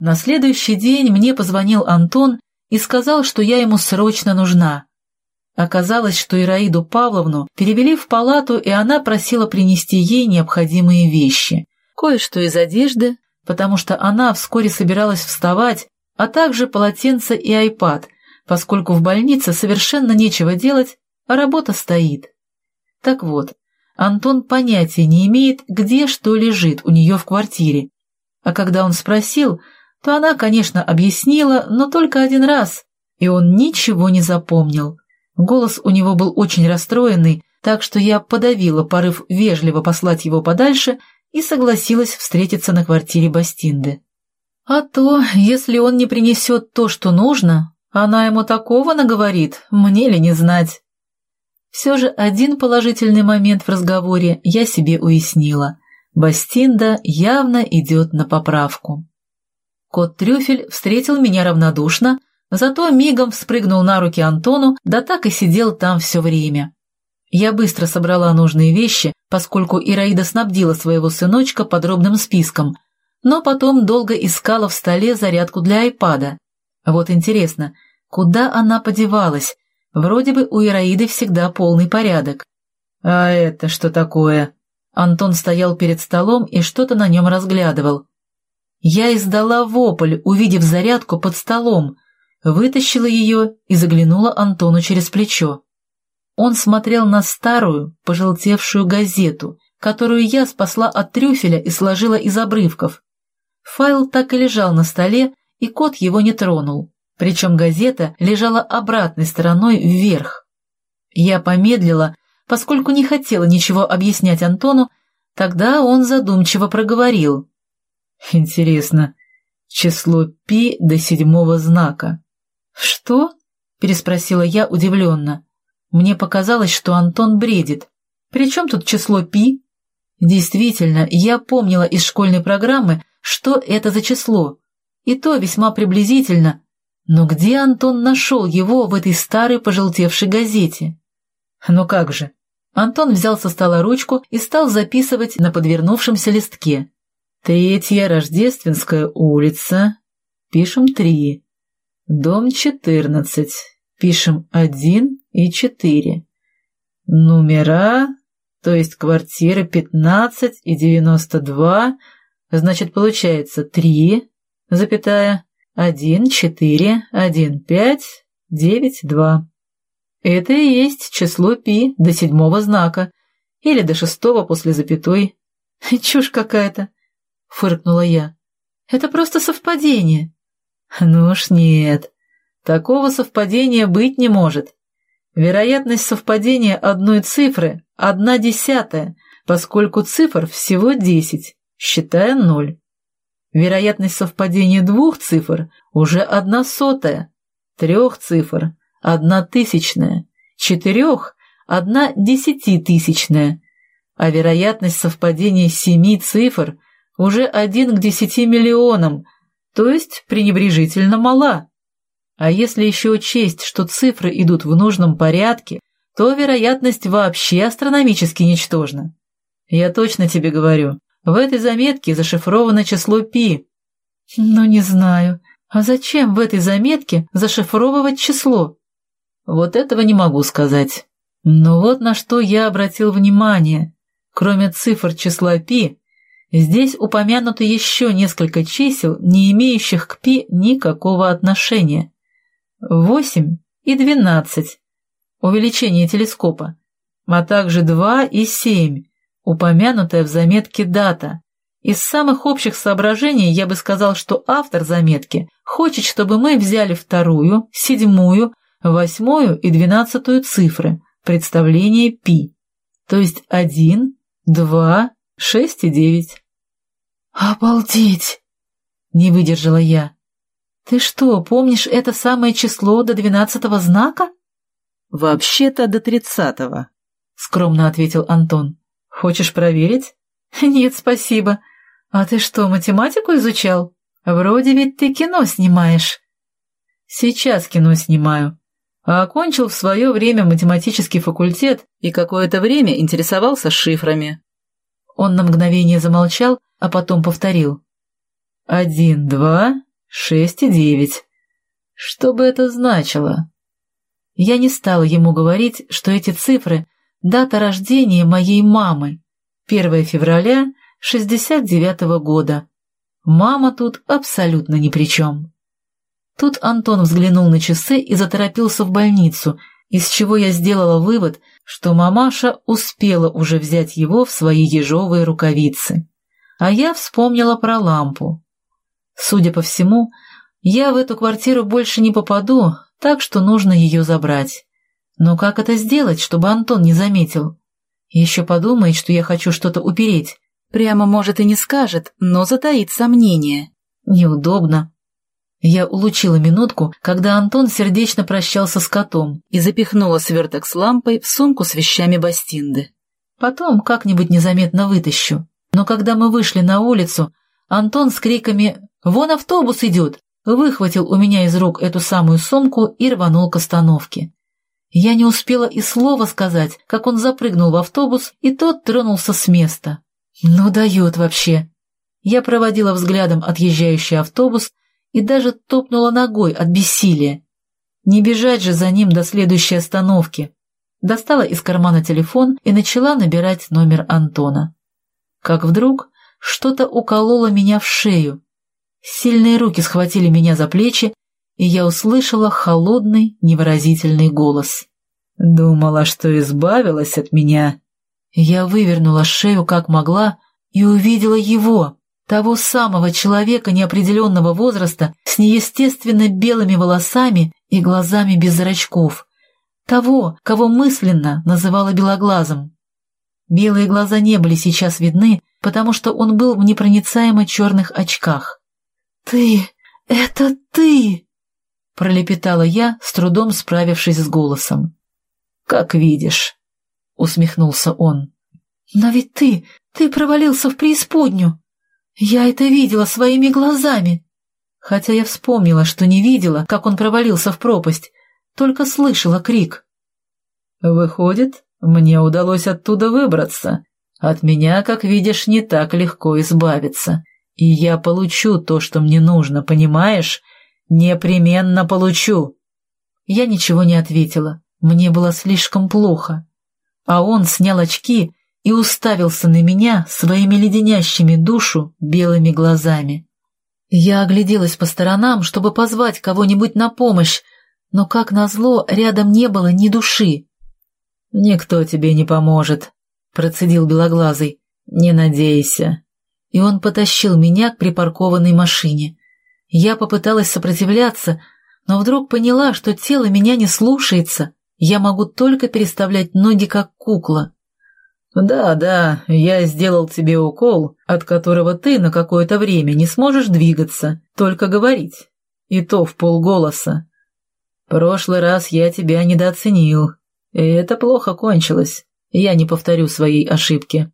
На следующий день мне позвонил Антон и сказал, что я ему срочно нужна. Оказалось, что Ираиду Павловну перевели в палату, и она просила принести ей необходимые вещи. Кое-что из одежды, потому что она вскоре собиралась вставать, а также полотенце и айпад, поскольку в больнице совершенно нечего делать, а работа стоит. Так вот, Антон понятия не имеет, где что лежит у нее в квартире. А когда он спросил, то она, конечно, объяснила, но только один раз, и он ничего не запомнил. Голос у него был очень расстроенный, так что я подавила порыв вежливо послать его подальше и согласилась встретиться на квартире Бастинды. А то, если он не принесет то, что нужно, она ему такого наговорит, мне ли не знать. Все же один положительный момент в разговоре я себе уяснила. Бастинда явно идет на поправку. Кот Трюфель встретил меня равнодушно, зато мигом спрыгнул на руки Антону, да так и сидел там все время. Я быстро собрала нужные вещи, поскольку Ираида снабдила своего сыночка подробным списком, но потом долго искала в столе зарядку для айпада. Вот интересно, куда она подевалась? Вроде бы у Ираиды всегда полный порядок. «А это что такое?» Антон стоял перед столом и что-то на нем разглядывал. Я издала вопль, увидев зарядку под столом, вытащила ее и заглянула Антону через плечо. Он смотрел на старую, пожелтевшую газету, которую я спасла от трюфеля и сложила из обрывков. Файл так и лежал на столе, и кот его не тронул, причем газета лежала обратной стороной вверх. Я помедлила, поскольку не хотела ничего объяснять Антону, тогда он задумчиво проговорил. Интересно, число пи до седьмого знака. Что? Переспросила я удивленно. Мне показалось, что Антон бредит. При чем тут число пи? Действительно, я помнила из школьной программы, что это за число. И то весьма приблизительно. Но где Антон нашел его в этой старой пожелтевшей газете? Ну как же. Антон взял со стола ручку и стал записывать на подвернувшемся листке. Третья Рождественская улица. Пишем три. Дом четырнадцать. Пишем один и четыре. Номера, то есть квартира пятнадцать и девяносто два, значит, получается три, запятая, один, четыре, один, пять, девять, два. Это и есть число пи до седьмого знака, или до шестого после запятой. Чушь какая-то. — фыркнула я. «Это просто совпадение». «Ну уж нет. Такого совпадения быть не может. Вероятность совпадения одной цифры — одна десятая, поскольку цифр всего десять, считая ноль. Вероятность совпадения двух цифр уже одна сотая, трех цифр — одна тысячная, четырех — одна десятитысячная, а вероятность совпадения семи цифр — уже один к десяти миллионам, то есть пренебрежительно мала. А если еще учесть, что цифры идут в нужном порядке, то вероятность вообще астрономически ничтожна. Я точно тебе говорю, в этой заметке зашифровано число π. Ну, не знаю. А зачем в этой заметке зашифровывать число? Вот этого не могу сказать. Но вот на что я обратил внимание. Кроме цифр числа π, Здесь упомянуты еще несколько чисел, не имеющих к пи никакого отношения. 8 и 12 – увеличение телескопа, а также 2 и 7 – упомянутая в заметке дата. Из самых общих соображений я бы сказал, что автор заметки хочет, чтобы мы взяли вторую, седьмую, восьмую и двенадцатую цифры, представление пи, то есть 1, 2, Шесть и девять. «Обалдеть!» — не выдержала я. «Ты что, помнишь это самое число до двенадцатого знака?» «Вообще-то до тридцатого», — скромно ответил Антон. «Хочешь проверить?» «Нет, спасибо. А ты что, математику изучал? Вроде ведь ты кино снимаешь». «Сейчас кино снимаю. А окончил в свое время математический факультет и какое-то время интересовался шифрами. Он на мгновение замолчал, а потом повторил. «Один, два, шесть и девять. Что бы это значило? Я не стала ему говорить, что эти цифры — дата рождения моей мамы, 1 февраля 69 -го года. Мама тут абсолютно ни при чем. Тут Антон взглянул на часы и заторопился в больницу, из чего я сделала вывод, что мамаша успела уже взять его в свои ежовые рукавицы. А я вспомнила про лампу. Судя по всему, я в эту квартиру больше не попаду, так что нужно ее забрать. Но как это сделать, чтобы Антон не заметил? Еще подумает, что я хочу что-то упереть. Прямо, может, и не скажет, но затаит сомнение. Неудобно. Я улучила минутку, когда Антон сердечно прощался с котом и запихнула сверток с лампой в сумку с вещами Бастинды. Потом как-нибудь незаметно вытащу. Но когда мы вышли на улицу, Антон с криками «Вон автобус идет!» выхватил у меня из рук эту самую сумку и рванул к остановке. Я не успела и слова сказать, как он запрыгнул в автобус, и тот тронулся с места. Ну дает вообще. Я проводила взглядом отъезжающий автобус и даже топнула ногой от бессилия. Не бежать же за ним до следующей остановки. Достала из кармана телефон и начала набирать номер Антона. Как вдруг что-то укололо меня в шею. Сильные руки схватили меня за плечи, и я услышала холодный, невыразительный голос. «Думала, что избавилась от меня». Я вывернула шею как могла и увидела его, того самого человека неопределенного возраста с неестественно белыми волосами и глазами без зрачков, того, кого мысленно называла белоглазым. Белые глаза не были сейчас видны, потому что он был в непроницаемо черных очках. «Ты! Это ты!» — пролепетала я, с трудом справившись с голосом. «Как видишь», — усмехнулся он. «Но ведь ты, ты провалился в преисподнюю. Я это видела своими глазами. Хотя я вспомнила, что не видела, как он провалился в пропасть, только слышала крик. Выходит, мне удалось оттуда выбраться. От меня, как видишь, не так легко избавиться. И я получу то, что мне нужно, понимаешь? Непременно получу. Я ничего не ответила. Мне было слишком плохо. А он снял очки и уставился на меня своими леденящими душу белыми глазами. Я огляделась по сторонам, чтобы позвать кого-нибудь на помощь, но, как назло, рядом не было ни души. «Никто тебе не поможет», — процедил Белоглазый. «Не надейся». И он потащил меня к припаркованной машине. Я попыталась сопротивляться, но вдруг поняла, что тело меня не слушается, я могу только переставлять ноги, как кукла. «Да, да, я сделал тебе укол, от которого ты на какое-то время не сможешь двигаться, только говорить. И то в полголоса. Прошлый раз я тебя недооценил, и это плохо кончилось. Я не повторю своей ошибки».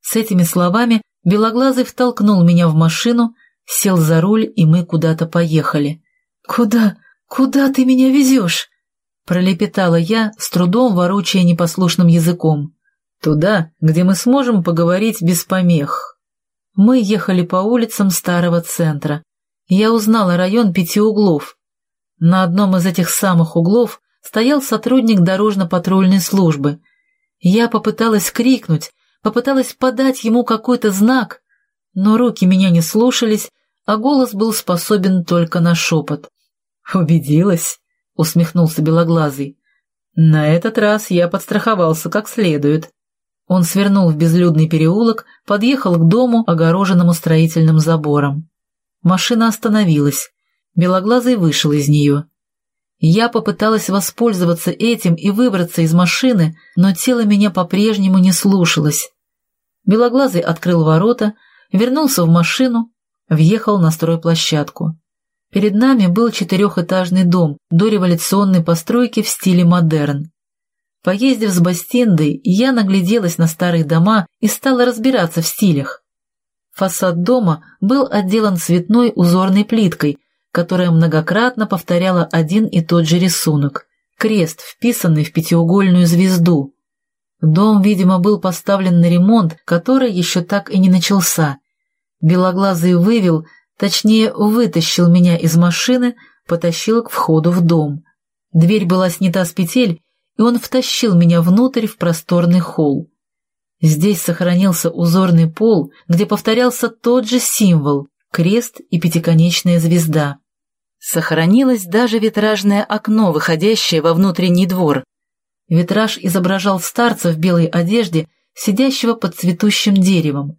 С этими словами Белоглазый втолкнул меня в машину, сел за руль, и мы куда-то поехали. «Куда? Куда ты меня везешь?» Пролепетала я, с трудом ворочая непослушным языком. Туда, где мы сможем поговорить без помех. Мы ехали по улицам старого центра. Я узнала район пяти углов. На одном из этих самых углов стоял сотрудник дорожно-патрульной службы. Я попыталась крикнуть, попыталась подать ему какой-то знак, но руки меня не слушались, а голос был способен только на шепот. «Убедилась?» — усмехнулся Белоглазый. «На этот раз я подстраховался как следует. Он свернул в безлюдный переулок, подъехал к дому, огороженному строительным забором. Машина остановилась. Белоглазый вышел из нее. Я попыталась воспользоваться этим и выбраться из машины, но тело меня по-прежнему не слушалось. Белоглазый открыл ворота, вернулся в машину, въехал на стройплощадку. Перед нами был четырехэтажный дом дореволюционной постройки в стиле модерн. Поездив с Бастиндой, я нагляделась на старые дома и стала разбираться в стилях. Фасад дома был отделан цветной узорной плиткой, которая многократно повторяла один и тот же рисунок — крест, вписанный в пятиугольную звезду. Дом, видимо, был поставлен на ремонт, который еще так и не начался. Белоглазый вывел, Точнее, вытащил меня из машины, потащил к входу в дом. Дверь была снята с петель, и он втащил меня внутрь в просторный холл. Здесь сохранился узорный пол, где повторялся тот же символ — крест и пятиконечная звезда. Сохранилось даже витражное окно, выходящее во внутренний двор. Витраж изображал старца в белой одежде, сидящего под цветущим деревом.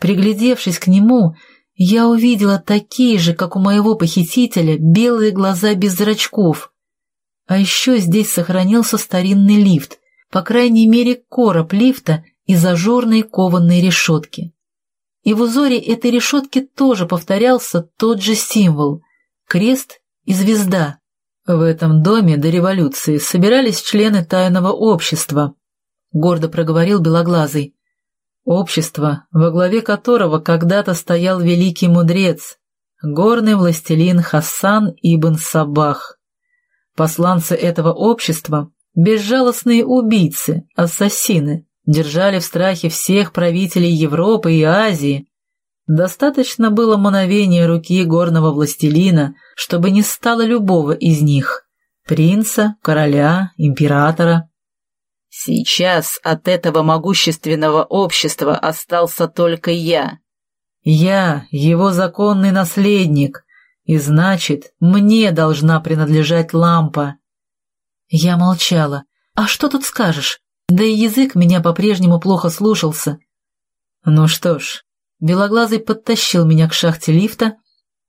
Приглядевшись к нему, я увидела такие же, как у моего похитителя, белые глаза без зрачков. А еще здесь сохранился старинный лифт, по крайней мере короб лифта из ажурной кованой решетки. И в узоре этой решетки тоже повторялся тот же символ — крест и звезда. В этом доме до революции собирались члены тайного общества, — гордо проговорил Белоглазый. Общество, во главе которого когда-то стоял великий мудрец, горный властелин Хасан ибн Сабах. Посланцы этого общества — безжалостные убийцы, ассасины, держали в страхе всех правителей Европы и Азии. Достаточно было мановения руки горного властелина, чтобы не стало любого из них — принца, короля, императора. Сейчас от этого могущественного общества остался только я. Я его законный наследник, и значит, мне должна принадлежать лампа. Я молчала. А что тут скажешь? Да и язык меня по-прежнему плохо слушался. Ну что ж, Белоглазый подтащил меня к шахте лифта.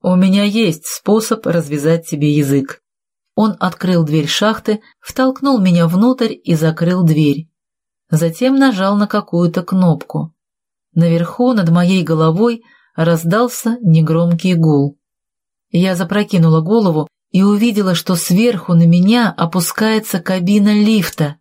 У меня есть способ развязать тебе язык. Он открыл дверь шахты, втолкнул меня внутрь и закрыл дверь. Затем нажал на какую-то кнопку. Наверху, над моей головой, раздался негромкий гул. Я запрокинула голову и увидела, что сверху на меня опускается кабина лифта.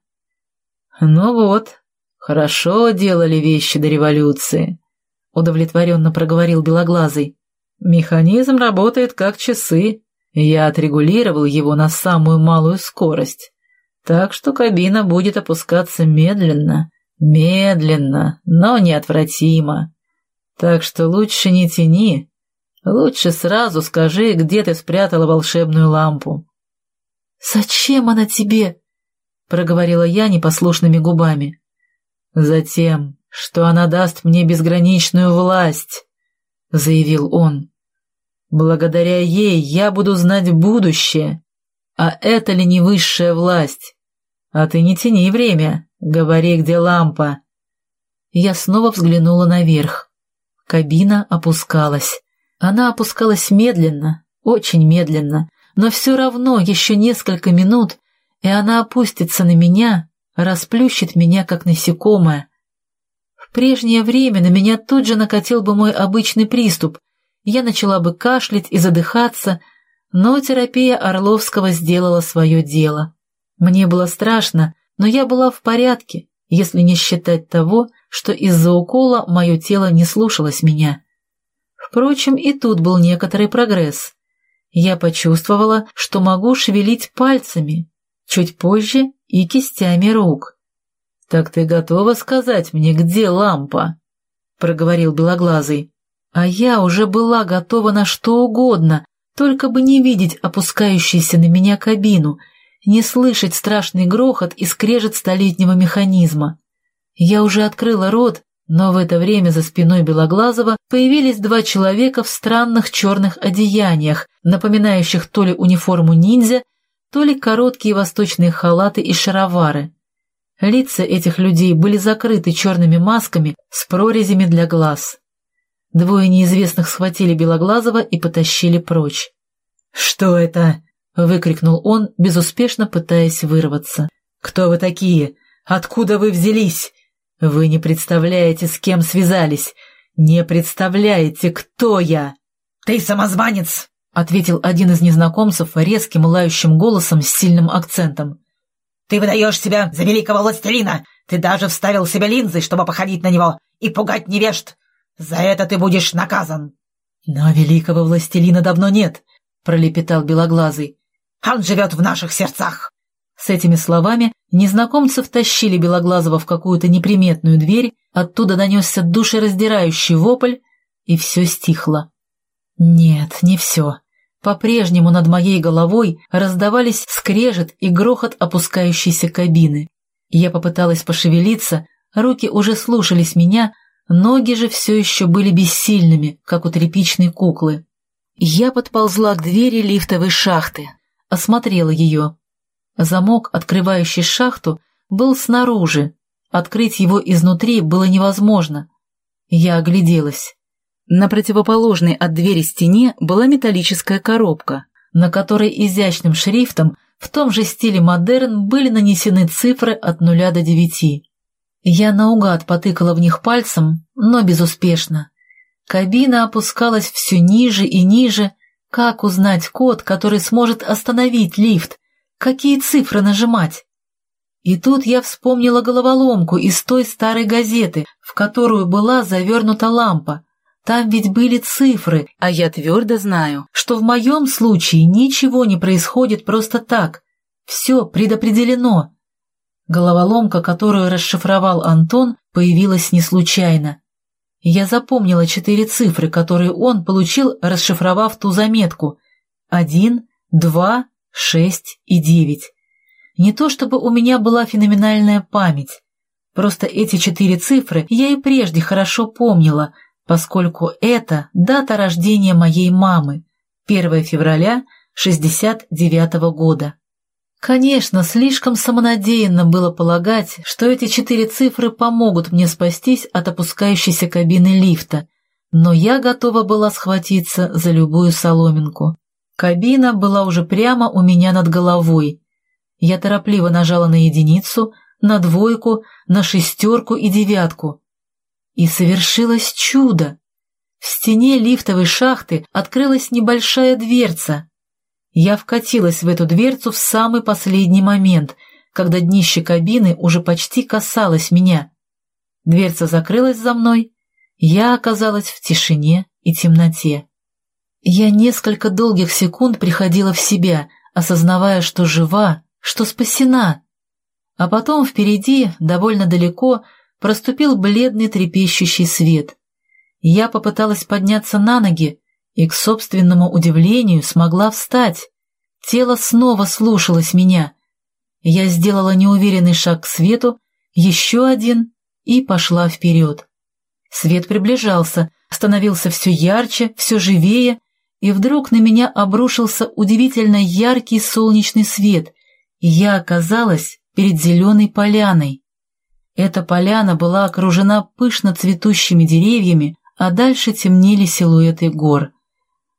«Ну вот, хорошо делали вещи до революции», — удовлетворенно проговорил Белоглазый. «Механизм работает как часы. Я отрегулировал его на самую малую скорость, так что кабина будет опускаться медленно, медленно, но неотвратимо. Так что лучше не тяни, лучше сразу скажи, где ты спрятала волшебную лампу». «Зачем она тебе?» — проговорила я непослушными губами. «Затем, что она даст мне безграничную власть», — заявил он. Благодаря ей я буду знать будущее. А это ли не высшая власть? А ты не тяни время, говори, где лампа. Я снова взглянула наверх. Кабина опускалась. Она опускалась медленно, очень медленно, но все равно еще несколько минут, и она опустится на меня, расплющит меня, как насекомое. В прежнее время на меня тут же накатил бы мой обычный приступ, я начала бы кашлять и задыхаться, но терапия Орловского сделала свое дело. Мне было страшно, но я была в порядке, если не считать того, что из-за укола мое тело не слушалось меня. Впрочем, и тут был некоторый прогресс. Я почувствовала, что могу шевелить пальцами, чуть позже и кистями рук. «Так ты готова сказать мне, где лампа?» — проговорил Белоглазый. А я уже была готова на что угодно, только бы не видеть опускающуюся на меня кабину, не слышать страшный грохот и скрежет столетнего механизма. Я уже открыла рот, но в это время за спиной Белоглазова появились два человека в странных черных одеяниях, напоминающих то ли униформу ниндзя, то ли короткие восточные халаты и шаровары. Лица этих людей были закрыты черными масками с прорезями для глаз. Двое неизвестных схватили Белоглазова и потащили прочь. «Что это?» — выкрикнул он, безуспешно пытаясь вырваться. «Кто вы такие? Откуда вы взялись? Вы не представляете, с кем связались. Не представляете, кто я!» «Ты самозванец!» — ответил один из незнакомцев резким лающим голосом с сильным акцентом. «Ты выдаешь себя за великого властелина! Ты даже вставил себе линзы, чтобы походить на него и пугать невежд! За это ты будешь наказан!» «Но великого властелина давно нет», — пролепетал Белоглазый. «Он живет в наших сердцах!» С этими словами незнакомцы втащили Белоглазого в какую-то неприметную дверь, оттуда донесся душераздирающий вопль, и все стихло. Нет, не все. По-прежнему над моей головой раздавались скрежет и грохот опускающейся кабины. Я попыталась пошевелиться, руки уже слушались меня, ноги же все еще были бессильными, как у тряпичной куклы. Я подползла к двери лифтовой шахты, осмотрела ее. Замок, открывающий шахту, был снаружи. Открыть его изнутри было невозможно. Я огляделась. На противоположной от двери стене была металлическая коробка, на которой изящным шрифтом в том же стиле модерн были нанесены цифры от нуля до девяти. Я наугад потыкала в них пальцем, но безуспешно. Кабина опускалась все ниже и ниже. Как узнать код, который сможет остановить лифт? Какие цифры нажимать? И тут я вспомнила головоломку из той старой газеты, в которую была завернута лампа. Там ведь были цифры, а я твердо знаю, что в моем случае ничего не происходит просто так. Все предопределено. Головоломка, которую расшифровал Антон, появилась не случайно. Я запомнила четыре цифры, которые он получил, расшифровав ту заметку. Один, два, шесть и девять. Не то чтобы у меня была феноменальная память. Просто эти четыре цифры я и прежде хорошо помнила — поскольку это дата рождения моей мамы, 1 февраля 69 -го года. Конечно, слишком самонадеянно было полагать, что эти четыре цифры помогут мне спастись от опускающейся кабины лифта, но я готова была схватиться за любую соломинку. Кабина была уже прямо у меня над головой. Я торопливо нажала на единицу, на двойку, на шестерку и девятку. И совершилось чудо. В стене лифтовой шахты открылась небольшая дверца. Я вкатилась в эту дверцу в самый последний момент, когда днище кабины уже почти касалось меня. Дверца закрылась за мной, я оказалась в тишине и темноте. Я несколько долгих секунд приходила в себя, осознавая, что жива, что спасена. А потом впереди, довольно далеко, проступил бледный трепещущий свет. Я попыталась подняться на ноги и, к собственному удивлению, смогла встать. Тело снова слушалось меня. Я сделала неуверенный шаг к свету, еще один и пошла вперед. Свет приближался, становился все ярче, все живее, и вдруг на меня обрушился удивительно яркий солнечный свет, и я оказалась перед зеленой поляной. Эта поляна была окружена пышно цветущими деревьями, а дальше темнели силуэты гор.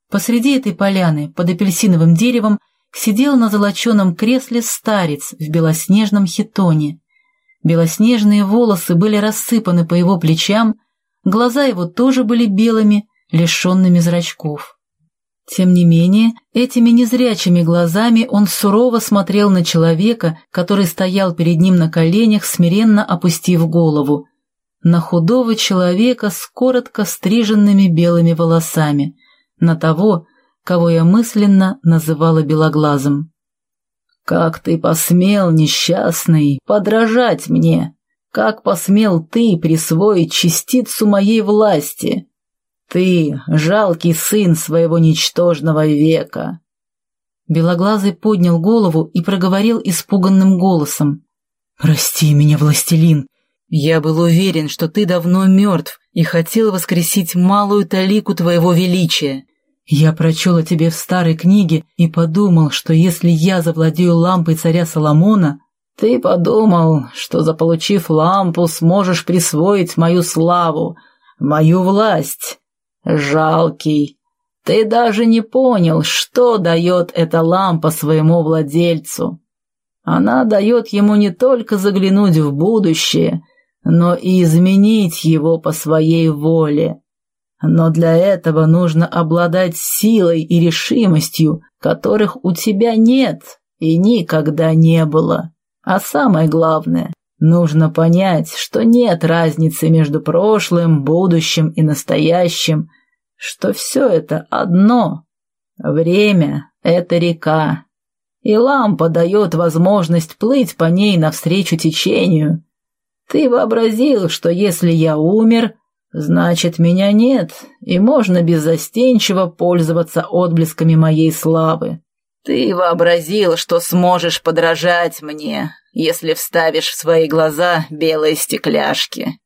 Посреди этой поляны, под апельсиновым деревом, сидел на золоченом кресле старец в белоснежном хитоне. Белоснежные волосы были рассыпаны по его плечам, глаза его тоже были белыми, лишенными зрачков. Тем не менее, этими незрячими глазами он сурово смотрел на человека, который стоял перед ним на коленях, смиренно опустив голову. На худого человека с коротко стриженными белыми волосами, на того, кого я мысленно называла белоглазым. «Как ты посмел, несчастный, подражать мне? Как посмел ты присвоить частицу моей власти?» Ты — жалкий сын своего ничтожного века!» Белоглазый поднял голову и проговорил испуганным голосом. «Прости меня, властелин. Я был уверен, что ты давно мертв и хотел воскресить малую талику твоего величия. Я прочел о тебе в старой книге и подумал, что если я завладею лампой царя Соломона, ты подумал, что, заполучив лампу, сможешь присвоить мою славу, мою власть, «Жалкий. Ты даже не понял, что дает эта лампа своему владельцу. Она дает ему не только заглянуть в будущее, но и изменить его по своей воле. Но для этого нужно обладать силой и решимостью, которых у тебя нет и никогда не было. А самое главное, нужно понять, что нет разницы между прошлым, будущим и настоящим, что все это одно. Время — это река, и лампа дает возможность плыть по ней навстречу течению. Ты вообразил, что если я умер, Значит, меня нет, и можно беззастенчиво пользоваться отблесками моей славы. Ты вообразил, что сможешь подражать мне, если вставишь в свои глаза белые стекляшки.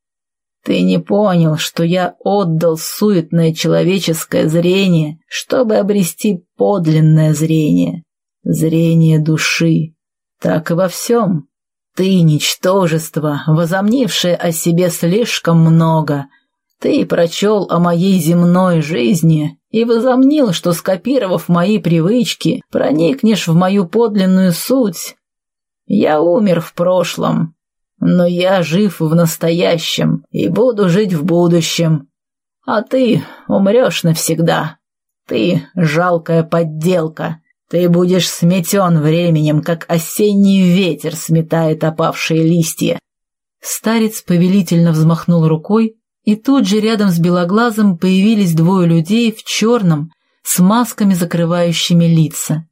Ты не понял, что я отдал суетное человеческое зрение, чтобы обрести подлинное зрение, зрение души. Так и во всем. Ты, ничтожество, возомнившее о себе слишком много — ты прочел о моей земной жизни и возомнил, что, скопировав мои привычки, проникнешь в мою подлинную суть. Я умер в прошлом, но я жив в настоящем и буду жить в будущем. А ты умрешь навсегда. Ты — жалкая подделка. Ты будешь сметен временем, как осенний ветер сметает опавшие листья. Старец повелительно взмахнул рукой, и тут же рядом с Белоглазом появились двое людей в черном, с масками, закрывающими лица.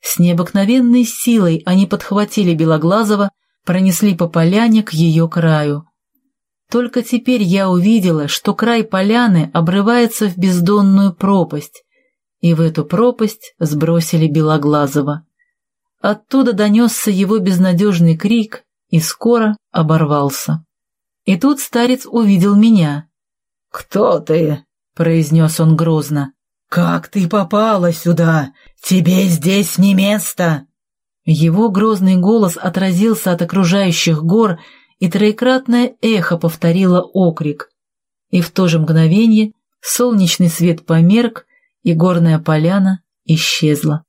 С необыкновенной силой они подхватили Белоглазого, пронесли по поляне к ее краю. Только теперь я увидела, что край поляны обрывается в бездонную пропасть, и в эту пропасть сбросили Белоглазого. Оттуда донесся его безнадежный крик и скоро оборвался. И тут старец увидел меня. «Кто ты?» — произнес он грозно. «Как ты попала сюда? Тебе здесь не место!» Его грозный голос отразился от окружающих гор, и троекратное эхо повторило окрик. И в то же мгновение солнечный свет померк, и горная поляна исчезла.